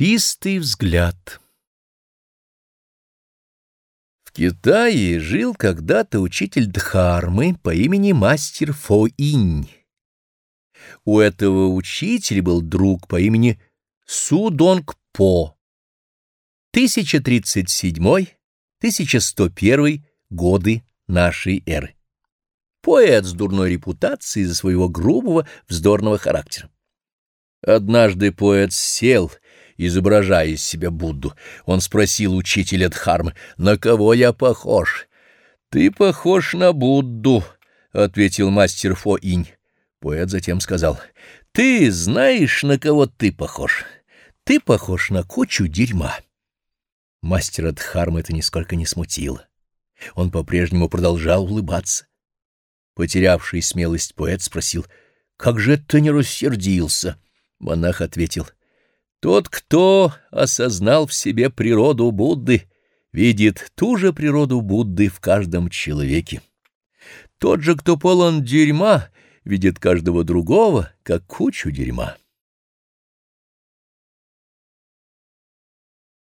Чистый взгляд В Китае жил когда-то учитель Дхармы по имени мастер Фо-Инь. У этого учителя был друг по имени Судонг-По. 1037-1101 годы нашей эры. Поэт с дурной репутацией из-за своего грубого, вздорного характера. Однажды поэт сел, изображая из себя Будду. Он спросил учителя Дхармы, «На кого я похож?» «Ты похож на Будду», — ответил мастер Фо-Инь. Поэт затем сказал, «Ты знаешь, на кого ты похож? Ты похож на кучу дерьма». Мастера Дхармы это нисколько не смутило. Он по-прежнему продолжал улыбаться. Потерявший смелость поэт спросил, «Как же ты не рассердился?» Монах ответил, «Тот, кто осознал в себе природу Будды, видит ту же природу Будды в каждом человеке. Тот же, кто полон дерьма, видит каждого другого, как кучу дерьма».